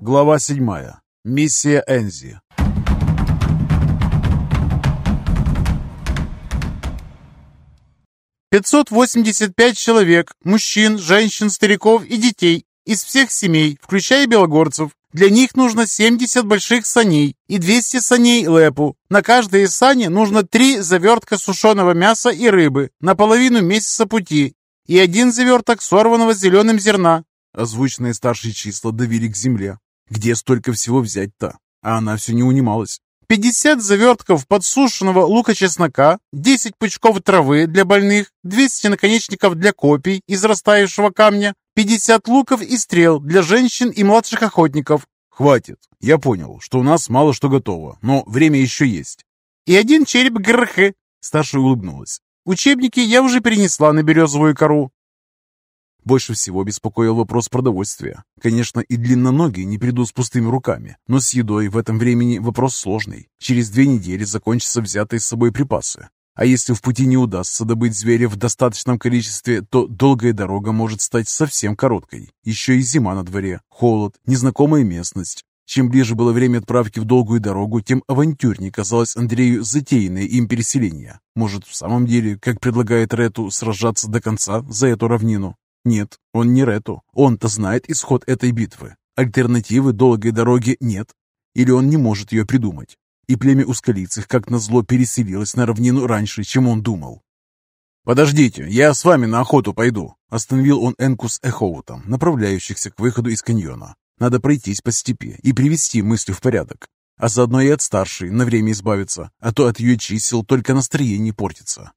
Глава седьмая. Миссия Энзи. Пятьсот восемьдесят пять человек, мужчин, женщин, стариков и детей из всех семей, включая белогорцев. Для них нужно 70 больших саней и 200 саней лепу. На каждой из сани нужно три завертка сушеного мяса и рыбы на половину месяца пути и один заверток сорванного зеленым зерна. Озвученные старшие числа давили к земле. Где столько всего взять-то? А она все не унималась. 50 завертков подсушенного лука-чеснока, 10 пучков травы для больных, 200 наконечников для копий из растаявшего камня, 50 луков и стрел для женщин и младших охотников. Хватит. Я понял, что у нас мало что готово, но время еще есть. И один череп ГРХ. Старшая улыбнулась. Учебники я уже перенесла на березовую кору. Больше всего беспокоил вопрос продовольствия. Конечно, и длинноногие не придут с пустыми руками, но с едой в этом времени вопрос сложный. Через две недели закончатся взятые с собой припасы. А если в пути не удастся добыть зверя в достаточном количестве, то долгая дорога может стать совсем короткой. Еще и зима на дворе, холод, незнакомая местность. Чем ближе было время отправки в долгую дорогу, тем авантюрнее казалось Андрею затеянное им переселение. Может, в самом деле, как предлагает Рету, сражаться до конца за эту равнину? Нет, он не Рету. Он-то знает исход этой битвы. Альтернативы долгой дороги нет. Или он не может ее придумать. И племя ускалицых, как назло, переселилось на равнину раньше, чем он думал. «Подождите, я с вами на охоту пойду», — остановил он Энку с Эхоутом, направляющихся к выходу из каньона. «Надо пройтись по степи и привести мысли в порядок, а заодно и от старшей на время избавиться, а то от ее чисел только настроение портится».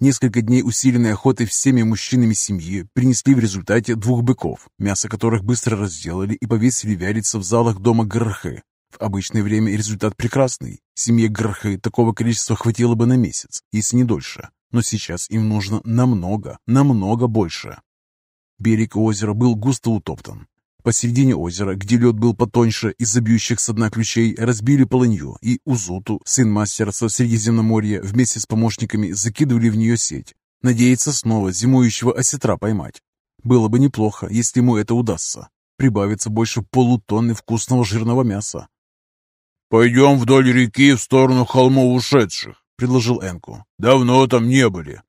Несколько дней усиленной охоты всеми мужчинами семьи принесли в результате двух быков, мясо которых быстро разделали и повесили вялиться в залах дома Грхы. В обычное время результат прекрасный. Семье Грхы такого количества хватило бы на месяц, если не дольше. Но сейчас им нужно намного, намного больше. Берег озера был густо утоптан. Посередине озера, где лед был потоньше из-за бьющих со дна ключей, разбили полынью, и Узуту, сын мастера со Средиземноморья, вместе с помощниками закидывали в нее сеть. Надеяться снова зимующего осетра поймать. Было бы неплохо, если ему это удастся. Прибавится больше полутонны вкусного жирного мяса. «Пойдем вдоль реки в сторону холмов ушедших», — предложил Энку. «Давно там не были».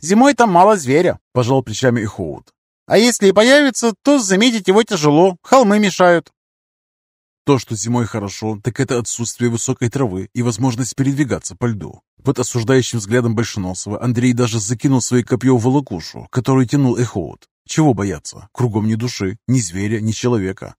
«Зимой там мало зверя», — пожал плечами Ихоут. А если и появится, то заметить его тяжело, холмы мешают. То, что зимой хорошо, так это отсутствие высокой травы и возможность передвигаться по льду. Под осуждающим взглядом Большеносова Андрей даже закинул свое копье в волокушу, которую тянул Эхоут. Чего бояться? Кругом ни души, ни зверя, ни человека.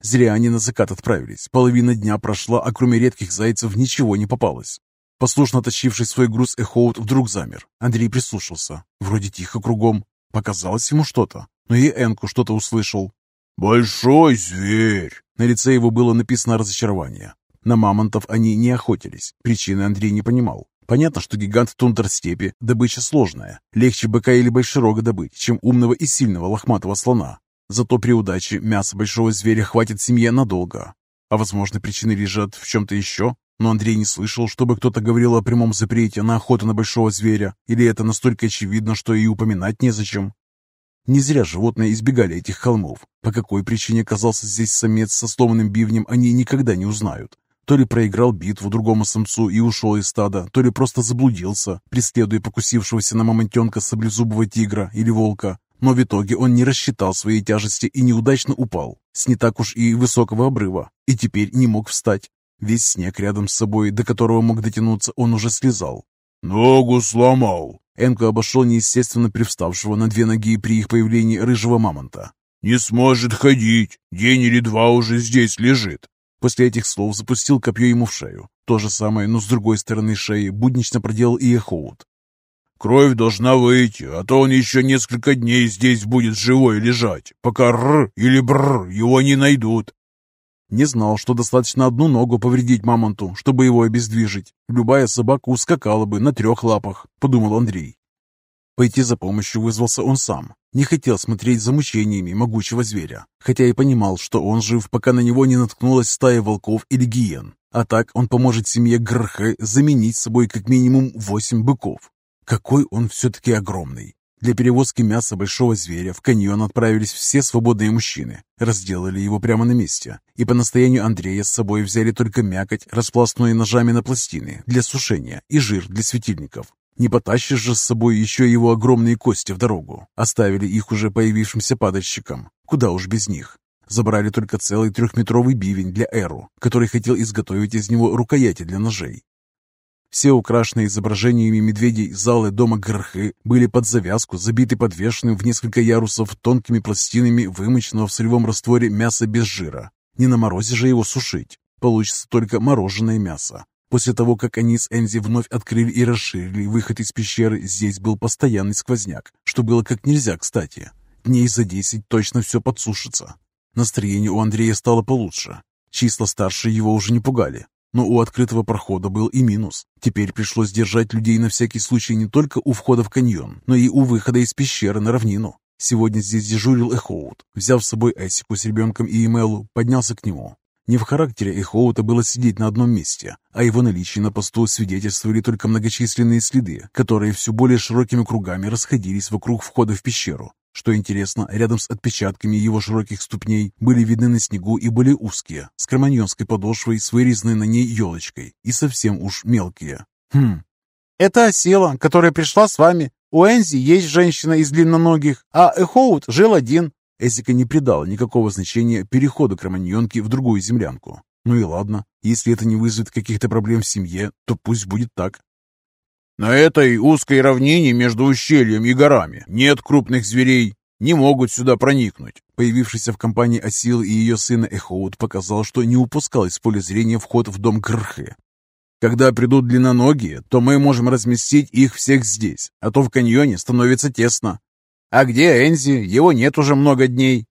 Зря они на закат отправились. Половина дня прошла, а кроме редких зайцев ничего не попалось. Послушно тащивший свой груз Эхоут вдруг замер. Андрей прислушался. Вроде тихо кругом, Показалось ему что-то, но и Энку что-то услышал. «Большой зверь!» На лице его было написано разочарование. На мамонтов они не охотились, причины Андрей не понимал. Понятно, что гигант тундрстепи – добыча сложная. Легче быка или большерога добыть, чем умного и сильного лохматого слона. Зато при удаче мяса большого зверя хватит семье надолго. А возможно, причины лежат в чем-то еще? Но Андрей не слышал, чтобы кто-то говорил о прямом запрете на охоту на большого зверя, или это настолько очевидно, что и упоминать незачем. Не зря животные избегали этих холмов. По какой причине оказался здесь самец со сломанным бивнем, они никогда не узнают. То ли проиграл битву другому самцу и ушел из стада, то ли просто заблудился, преследуя покусившегося на мамонтенка саблезубого тигра или волка. Но в итоге он не рассчитал своей тяжести и неудачно упал, с не так уж и высокого обрыва, и теперь не мог встать. Весь снег рядом с собой, до которого мог дотянуться, он уже слезал. «Ногу сломал!» Энко обошел неестественно привставшего на две ноги при их появлении рыжего мамонта. «Не сможет ходить! День или два уже здесь лежит!» После этих слов запустил копье ему в шею. То же самое, но с другой стороны шеи буднично проделал и Эхоут. «Кровь должна выйти, а то он еще несколько дней здесь будет живой лежать, пока р или бр его не найдут. Не знал, что достаточно одну ногу повредить мамонту, чтобы его обездвижить. Любая собака ускакала бы на трех лапах, подумал Андрей. Пойти за помощью вызвался он сам. Не хотел смотреть за мучениями могучего зверя, хотя и понимал, что он жив, пока на него не наткнулась стая волков или гиен. А так он поможет семье Грхе заменить собой как минимум восемь быков. Какой он все-таки огромный. Для перевозки мяса большого зверя в каньон отправились все свободные мужчины. Разделали его прямо на месте. И по настоянию Андрея с собой взяли только мякоть, распластанную ножами на пластины, для сушения, и жир для светильников. Не потащишь же с собой еще его огромные кости в дорогу. Оставили их уже появившимся падальщикам. Куда уж без них. Забрали только целый трехметровый бивень для Эру, который хотел изготовить из него рукояти для ножей. Все украшенные изображениями медведей залы дома Грхы были под завязку забиты подвешенным в несколько ярусов тонкими пластинами вымоченного в солевом растворе мяса без жира. Не на морозе же его сушить. Получится только мороженое мясо. После того, как они с Энзи вновь открыли и расширили выход из пещеры, здесь был постоянный сквозняк, что было как нельзя кстати. Дней за десять точно все подсушится. Настроение у Андрея стало получше. Числа старше его уже не пугали. Но у открытого прохода был и минус. Теперь пришлось держать людей на всякий случай не только у входа в каньон, но и у выхода из пещеры на равнину. Сегодня здесь дежурил Эхоут. Взяв с собой Эсику с ребенком и Эмелу, поднялся к нему. Не в характере Эхоута было сидеть на одном месте, а его наличие на посту свидетельствовали только многочисленные следы, которые все более широкими кругами расходились вокруг входа в пещеру. Что интересно, рядом с отпечатками его широких ступней были видны на снегу и более узкие, с кроманьонской подошвой с вырезанной на ней елочкой, и совсем уж мелкие. Хм, это осела, которая пришла с вами. У Энзи есть женщина из длинноногих, а Эхоут жил один. Эсика не придала никакого значения переходу кроманьонки в другую землянку. Ну и ладно, если это не вызовет каких-то проблем в семье, то пусть будет так. На этой узкой равнине между ущельем и горами нет крупных зверей, не могут сюда проникнуть. Появившийся в компании Осил и ее сына Эхоут показал, что не упускал из поля зрения вход в дом Грхы. Когда придут длинноногие, то мы можем разместить их всех здесь, а то в каньоне становится тесно. А где Энзи? Его нет уже много дней.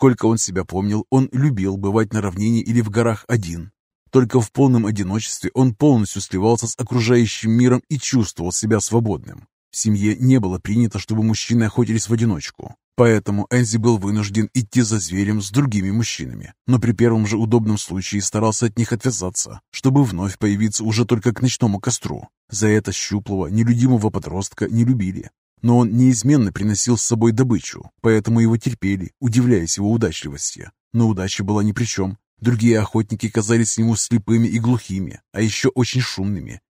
Сколько он себя помнил, он любил бывать на равнине или в горах один. Только в полном одиночестве он полностью сливался с окружающим миром и чувствовал себя свободным. В семье не было принято, чтобы мужчины охотились в одиночку. Поэтому Энзи был вынужден идти за зверем с другими мужчинами, но при первом же удобном случае старался от них отвязаться, чтобы вновь появиться уже только к ночному костру. За это щуплого, нелюдимого подростка не любили. Но он неизменно приносил с собой добычу, поэтому его терпели, удивляясь его удачливости. Но удача была ни при чем. Другие охотники казались ему слепыми и глухими, а еще очень шумными.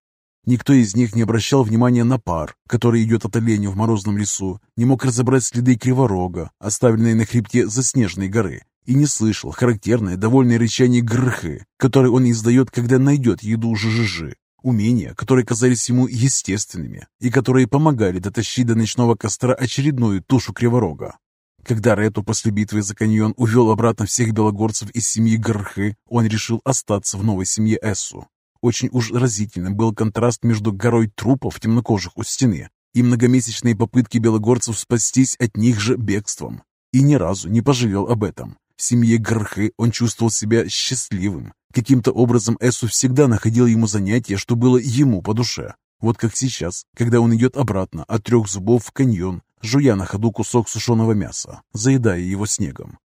Никто из них не обращал внимания на пар, который идет от оленя в морозном лесу, не мог разобрать следы криворога, оставленные на хребте заснеженной горы, и не слышал характерное довольное рычание грхы, которое он издает, когда найдет еду жижижи. Умения, которые казались ему естественными и которые помогали дотащить до ночного костра очередную тушу криворога. Когда Рету после битвы за каньон увел обратно всех белогорцев из семьи Гархы, он решил остаться в новой семье Эссу. Очень уж разительным был контраст между горой трупов темнокожих у стены и многомесячные попытки белогорцев спастись от них же бегством. И ни разу не пожалел об этом. В семье Гархы он чувствовал себя счастливым, Каким-то образом Эсу всегда находил ему занятие, что было ему по душе. Вот как сейчас, когда он идет обратно от трех зубов в каньон, жуя на ходу кусок сушеного мяса, заедая его снегом.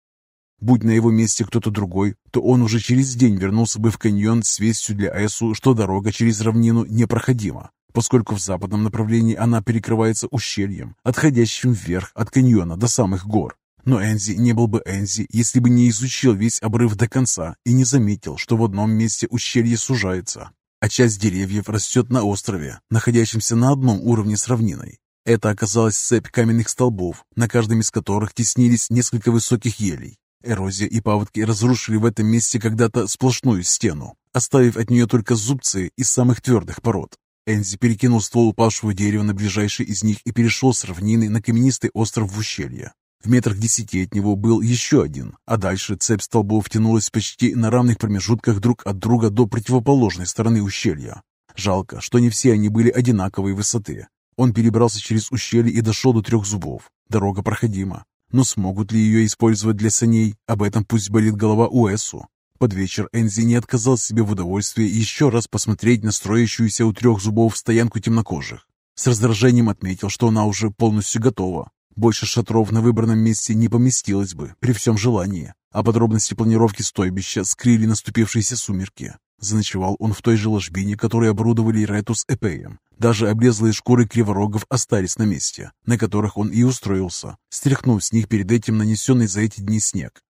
Будь на его месте кто-то другой, то он уже через день вернулся бы в каньон с вестью для Эсу, что дорога через равнину непроходима, поскольку в западном направлении она перекрывается ущельем, отходящим вверх от каньона до самых гор. Но Энзи не был бы Энзи, если бы не изучил весь обрыв до конца и не заметил, что в одном месте ущелье сужается, а часть деревьев растет на острове, находящемся на одном уровне с равниной. Это оказалась цепь каменных столбов, на каждом из которых теснились несколько высоких елей. Эрозия и паводки разрушили в этом месте когда-то сплошную стену, оставив от нее только зубцы из самых твердых пород. Энзи перекинул ствол упавшего дерева на ближайший из них и перешел с равнины на каменистый остров в ущелье. В метрах десяти от него был еще один, а дальше цепь столбов тянулась почти на равных промежутках друг от друга до противоположной стороны ущелья. Жалко, что не все они были одинаковой высоты. Он перебрался через ущелье и дошел до трех зубов. Дорога проходима. Но смогут ли ее использовать для саней? Об этом пусть болит голова Уэсу. Под вечер Энзи не отказал себе в удовольствии еще раз посмотреть на строящуюся у трех зубов стоянку темнокожих. С раздражением отметил, что она уже полностью готова. Больше шатров на выбранном месте не поместилось бы при всем желании, а подробности планировки стойбища скрыли наступившиеся сумерки. Заночевал он в той же ложбине, которую оборудовали Рету с Эпеем. Даже облезлые шкуры криворогов остались на месте, на которых он и устроился, стряхнув с них перед этим нанесенный за эти дни снег.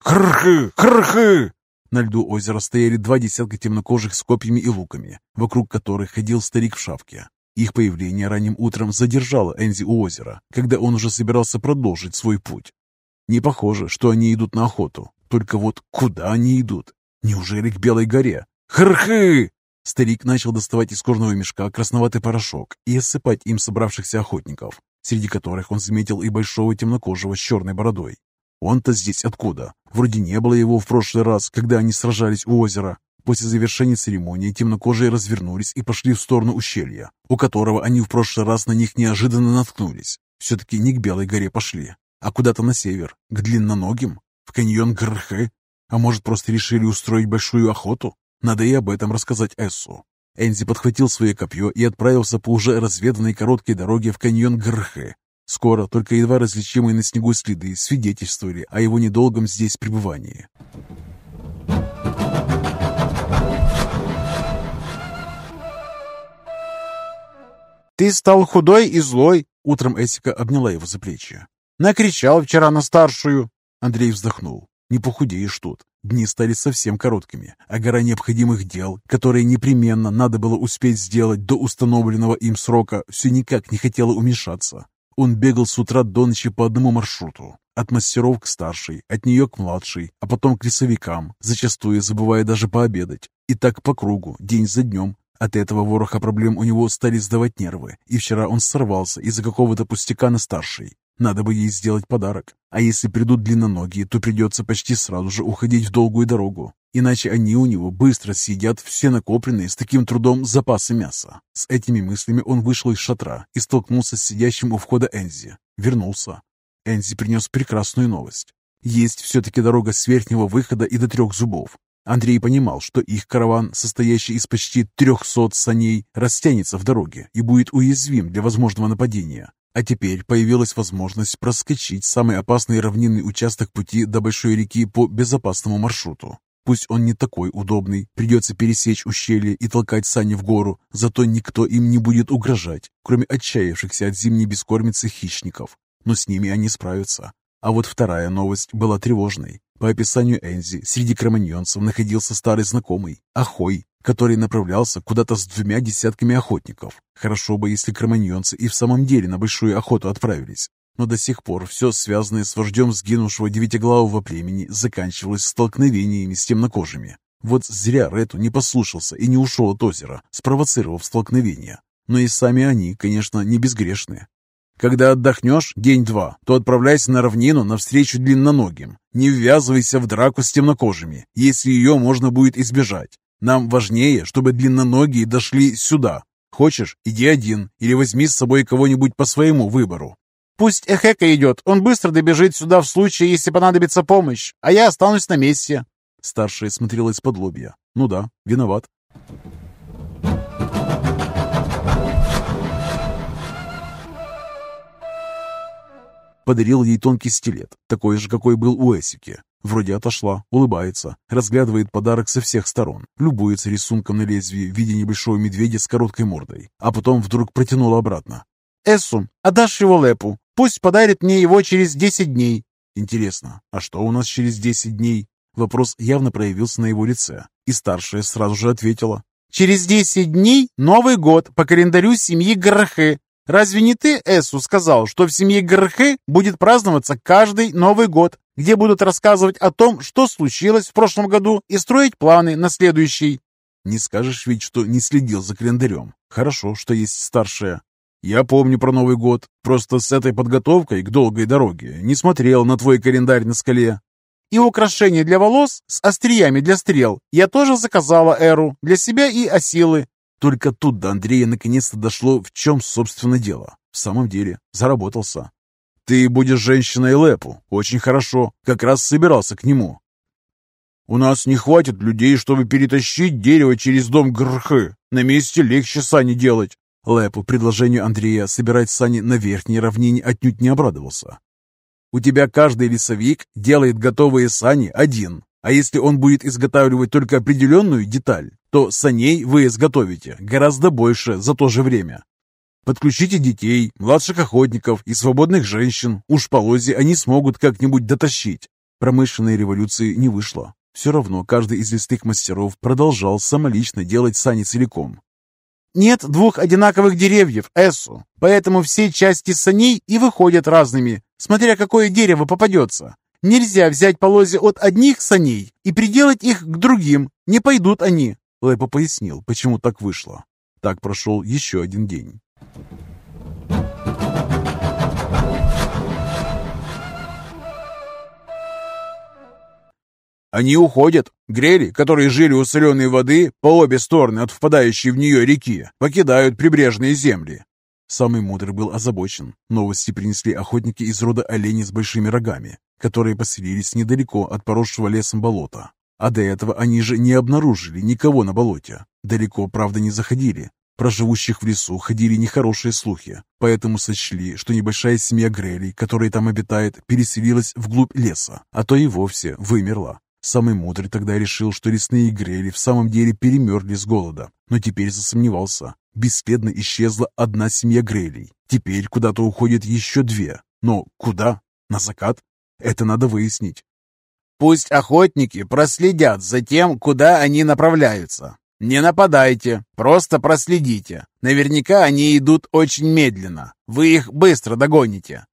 «Хрхы! Хрхы!» На льду озера стояли два десятка темнокожих с копьями и луками, вокруг которых ходил старик в шапке. Их появление ранним утром задержало Энзи у озера, когда он уже собирался продолжить свой путь. Не похоже, что они идут на охоту. Только вот куда они идут? Неужели к Белой горе? Хрхы! Старик начал доставать из кожного мешка красноватый порошок и осыпать им собравшихся охотников, среди которых он заметил и большого темнокожего с черной бородой. Он-то здесь откуда? Вроде не было его в прошлый раз, когда они сражались у озера. После завершения церемонии темнокожие развернулись и пошли в сторону ущелья, у которого они в прошлый раз на них неожиданно наткнулись. Все-таки не к Белой горе пошли, а куда-то на север, к длинноногим, в каньон Грхэ. А может, просто решили устроить большую охоту? Надо и об этом рассказать Эссу. Энзи подхватил свое копье и отправился по уже разведанной короткой дороге в каньон Грхэ. Скоро только едва различимые на снегу следы свидетельствовали о его недолгом здесь пребывании. «Ты стал худой и злой!» Утром Эсика обняла его за плечи. «Накричал вчера на старшую!» Андрей вздохнул. «Не похудеешь тут. Дни стали совсем короткими, а гора необходимых дел, которые непременно надо было успеть сделать до установленного им срока, все никак не хотела уменьшаться. Он бегал с утра до ночи по одному маршруту. От мастеров к старшей, от нее к младшей, а потом к лесовикам, зачастую забывая даже пообедать. И так по кругу, день за днем, от этого вороха проблем у него стали сдавать нервы, и вчера он сорвался из-за какого-то пустяка на старшей. Надо бы ей сделать подарок. А если придут длинноногие, то придется почти сразу же уходить в долгую дорогу. Иначе они у него быстро съедят все накопленные с таким трудом запасы мяса. С этими мыслями он вышел из шатра и столкнулся с сидящим у входа Энзи. Вернулся. Энзи принес прекрасную новость. Есть все-таки дорога с верхнего выхода и до трех зубов. Андрей понимал, что их караван, состоящий из почти трехсот саней, растянется в дороге и будет уязвим для возможного нападения. А теперь появилась возможность проскочить самый опасный равнинный участок пути до большой реки по безопасному маршруту. Пусть он не такой удобный, придется пересечь ущелье и толкать сани в гору, зато никто им не будет угрожать, кроме отчаявшихся от зимней бескормицы хищников. Но с ними они справятся. А вот вторая новость была тревожной. По описанию Энзи, среди кроманьонцев находился старый знакомый, Ахой, который направлялся куда-то с двумя десятками охотников. Хорошо бы, если кроманьонцы и в самом деле на большую охоту отправились. Но до сих пор все, связанное с вождем сгинувшего девятиглавого племени, заканчивалось столкновениями с темнокожими. Вот зря Рету не послушался и не ушел от озера, спровоцировав столкновение. Но и сами они, конечно, не безгрешны. Когда отдохнешь день-два, то отправляйся на равнину навстречу длинноногим. Не ввязывайся в драку с темнокожими, если ее можно будет избежать. Нам важнее, чтобы длинноногие дошли сюда. Хочешь, иди один или возьми с собой кого-нибудь по своему выбору. Пусть Эхека идет, он быстро добежит сюда в случае, если понадобится помощь, а я останусь на месте. Старшая смотрела из-под лобья. Ну да, виноват. Подарил ей тонкий стилет, такой же, какой был у Эсики. Вроде отошла, улыбается, разглядывает подарок со всех сторон, любуется рисунком на лезвии в виде небольшого медведя с короткой мордой, а потом вдруг протянула обратно. «Эссу, отдашь его Лепу? Пусть подарит мне его через десять дней». Интересно, а что у нас через десять дней? Вопрос явно проявился на его лице, и старшая сразу же ответила. «Через десять дней Новый год по календарю семьи Грахе. Разве не ты, Эсу, сказал, что в семье Грхы будет праздноваться каждый Новый год, где будут рассказывать о том, что случилось в прошлом году, и строить планы на следующий?» «Не скажешь ведь, что не следил за календарем. Хорошо, что есть старшая. Я помню про Новый год. Просто с этой подготовкой к долгой дороге не смотрел на твой календарь на скале. И украшения для волос с остриями для стрел я тоже заказала Эру для себя и Осилы. Только тут до Андрея наконец-то дошло, в чем, собственно, дело. В самом деле, заработался. «Ты будешь женщиной Лепу. Очень хорошо. Как раз собирался к нему». «У нас не хватит людей, чтобы перетащить дерево через дом Грхы. На месте легче сани делать». Лепу предложению Андрея собирать сани на верхней равнине отнюдь не обрадовался. «У тебя каждый лесовик делает готовые сани один, А если он будет изготавливать только определенную деталь, то саней вы изготовите гораздо больше за то же время. Подключите детей, младших охотников и свободных женщин. Уж по лозе они смогут как-нибудь дотащить. Промышленной революции не вышло. Все равно каждый из листых мастеров продолжал самолично делать сани целиком. Нет двух одинаковых деревьев, Эссу, поэтому все части саней и выходят разными, смотря какое дерево попадется. Нельзя взять по лозе от одних саней и приделать их к другим. Не пойдут они. Лэпо пояснил, почему так вышло. Так прошел еще один день. Они уходят. Грели, которые жили у соленой воды по обе стороны от впадающей в нее реки, покидают прибрежные земли. Самый мудрый был озабочен. Новости принесли охотники из рода оленей с большими рогами, которые поселились недалеко от поросшего лесом болота. А до этого они же не обнаружили никого на болоте. Далеко, правда, не заходили. Про живущих в лесу ходили нехорошие слухи, поэтому сочли, что небольшая семья Грелей, которая там обитает, переселилась вглубь леса, а то и вовсе вымерла. Самый мудрый тогда решил, что лесные Грели в самом деле перемерли с голода, но теперь засомневался. Бесследно исчезла одна семья Грелей. Теперь куда-то уходят еще две. Но куда? На закат? Это надо выяснить. Пусть охотники проследят за тем, куда они направляются. Не нападайте, просто проследите. Наверняка они идут очень медленно. Вы их быстро догоните.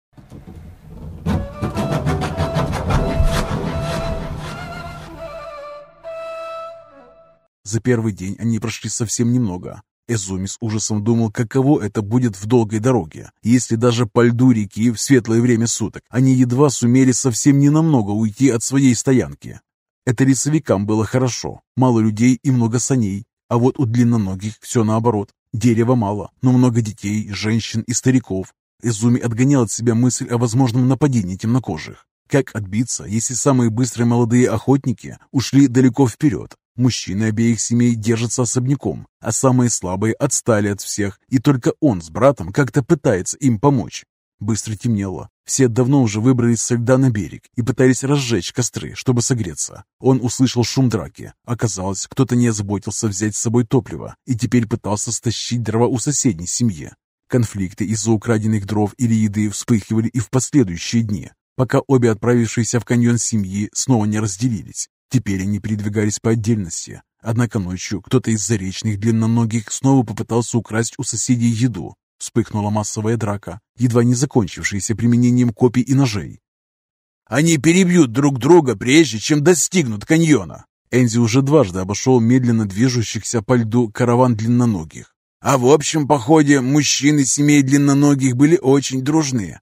За первый день они прошли совсем немного. Эзуми с ужасом думал, каково это будет в долгой дороге, если даже по льду реки в светлое время суток они едва сумели совсем ненамного уйти от своей стоянки. Это лесовикам было хорошо, мало людей и много саней, а вот у длинноногих все наоборот. Дерева мало, но много детей, женщин и стариков. Эзуми отгонял от себя мысль о возможном нападении темнокожих. Как отбиться, если самые быстрые молодые охотники ушли далеко вперед, Мужчины обеих семей держатся особняком, а самые слабые отстали от всех, и только он с братом как-то пытается им помочь. Быстро темнело. Все давно уже выбрались со льда на берег и пытались разжечь костры, чтобы согреться. Он услышал шум драки. Оказалось, кто-то не озаботился взять с собой топливо и теперь пытался стащить дрова у соседней семьи. Конфликты из-за украденных дров или еды вспыхивали и в последующие дни, пока обе отправившиеся в каньон семьи снова не разделились. Теперь они передвигались по отдельности. Однако ночью кто-то из заречных длинноногих снова попытался украсть у соседей еду. Вспыхнула массовая драка, едва не закончившаяся применением копий и ножей. «Они перебьют друг друга, прежде чем достигнут каньона!» Энзи уже дважды обошел медленно движущихся по льду караван длинноногих. «А в общем походе мужчины семей длинноногих были очень дружны».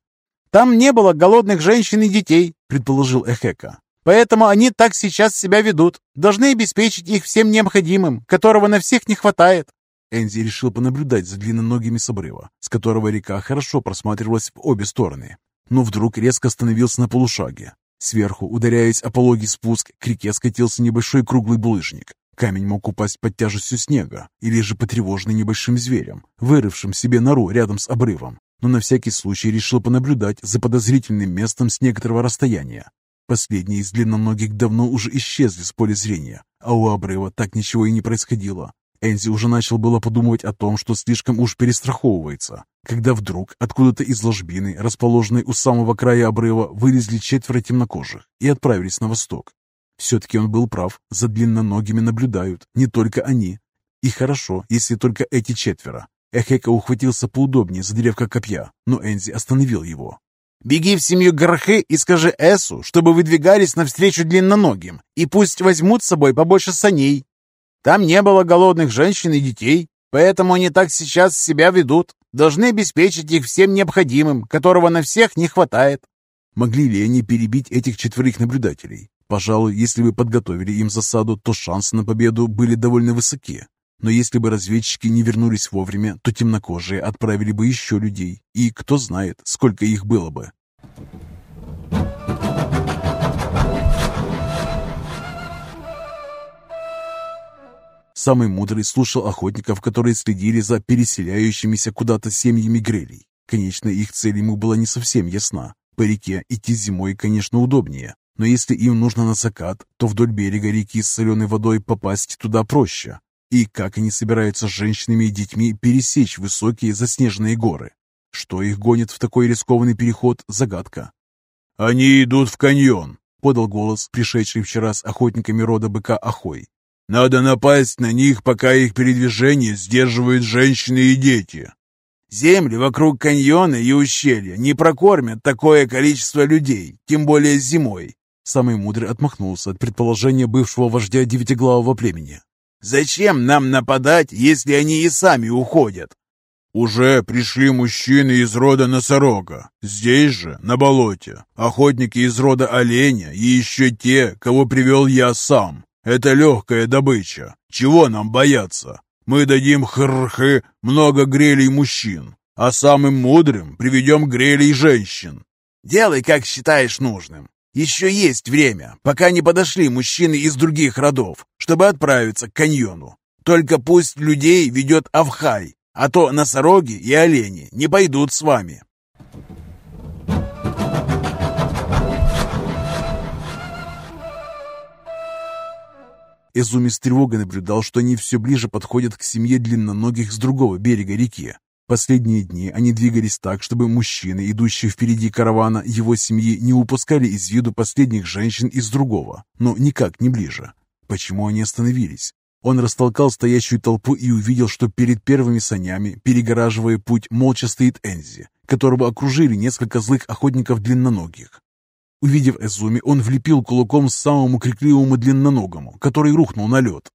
«Там не было голодных женщин и детей», — предположил Эхека. Поэтому они так сейчас себя ведут. Должны обеспечить их всем необходимым, которого на всех не хватает. Энзи решил понаблюдать за длинноногими с обрыва, с которого река хорошо просматривалась в обе стороны. Но вдруг резко остановился на полушаге. Сверху, ударяясь о пологий спуск, к реке скатился небольшой круглый булыжник. Камень мог упасть под тяжестью снега или же потревоженный небольшим зверем, вырывшим себе нору рядом с обрывом. Но на всякий случай решил понаблюдать за подозрительным местом с некоторого расстояния. Последние из длинноногих давно уже исчезли с поля зрения, а у обрыва так ничего и не происходило. Энзи уже начал было подумывать о том, что слишком уж перестраховывается, когда вдруг откуда-то из ложбины, расположенной у самого края обрыва, вылезли четверо темнокожих и отправились на восток. Все-таки он был прав, за длинноногими наблюдают, не только они. И хорошо, если только эти четверо. Эхека ухватился поудобнее за древко копья, но Энзи остановил его. Беги в семью Гархы и скажи Эсу, чтобы выдвигались навстречу длинноногим, и пусть возьмут с собой побольше саней. Там не было голодных женщин и детей, поэтому они так сейчас себя ведут. Должны обеспечить их всем необходимым, которого на всех не хватает. Могли ли они перебить этих четверых наблюдателей? Пожалуй, если бы подготовили им засаду, то шансы на победу были довольно высоки. Но если бы разведчики не вернулись вовремя, то темнокожие отправили бы еще людей, и кто знает, сколько их было бы. Самый мудрый слушал охотников, которые следили за переселяющимися куда-то семьями грелей. Конечно, их цель ему была не совсем ясна. По реке идти зимой, конечно, удобнее, Но если им нужно на закат, то вдоль берега реки с соленой водой попасть туда проще. И как они собираются с женщинами и детьми пересечь высокие заснеженные горы? Что их гонит в такой рискованный переход – загадка. «Они идут в каньон», — подал голос, пришедший вчера с охотниками рода быка Ахой. «Надо напасть на них, пока их передвижение сдерживают женщины и дети». «Земли вокруг каньона и ущелья не прокормят такое количество людей, тем более зимой», Самый мудрый отмахнулся от предположения бывшего вождя девятиглавого племени. «Зачем нам нападать, если они и сами уходят?» «Уже пришли мужчины из рода носорога. Здесь же, на болоте, охотники из рода оленя и еще те, кого привел я сам. Это легкая добыча. Чего нам бояться? Мы дадим хрхы много грелей мужчин, а самым мудрым приведем грелей женщин». «Делай, как считаешь нужным. Еще есть время, пока не подошли мужчины из других родов, чтобы отправиться к каньону. Только пусть людей ведет Авхай, а то носороги и олени не пойдут с вами. Эзуми с тревогой наблюдал, что они все ближе подходят к семье длинноногих с другого берега реки. Последние дни они двигались так, чтобы мужчины, идущие впереди каравана его семьи, не упускали из виду последних женщин из другого, но никак не ближе. Почему они остановились? Он растолкал стоящую толпу и увидел, что перед первыми санями, перегораживая путь, молча стоит Энзи, которого окружили несколько злых охотников длинноногих. Увидев Эзуми, он влепил кулаком самому крикливому длинноногому, который рухнул на лед.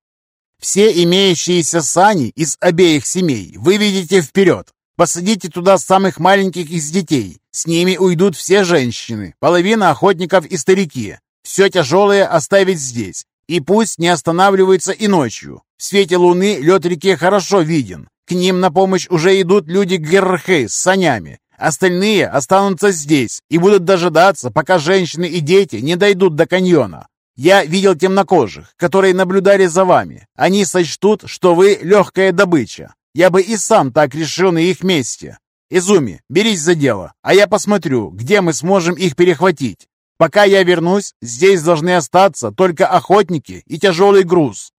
«Все имеющиеся сани из обеих семей выведите вперед! Посадите туда самых маленьких из детей. С ними уйдут все женщины, половина охотников и старики. Все тяжелое оставить здесь. И пусть не останавливаются и ночью. В свете луны лед реке хорошо виден. К ним на помощь уже идут люди Геррхе с санями. Остальные останутся здесь и будут дожидаться, пока женщины и дети не дойдут до каньона. Я видел темнокожих, которые наблюдали за вами. Они сочтут, что вы легкая добыча. Я бы и сам так решил на их месте. Изуми, берись за дело, а я посмотрю, где мы сможем их перехватить. Пока я вернусь, здесь должны остаться только охотники и тяжелый груз.